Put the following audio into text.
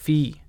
fee.